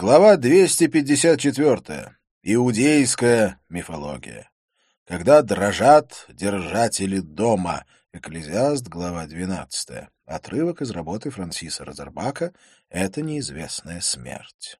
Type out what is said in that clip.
Глава 254. Иудейская мифология. Когда дрожат держатели дома. Экклезиаст, глава 12. Отрывок из работы Франсиса Розербака «Это неизвестная смерть».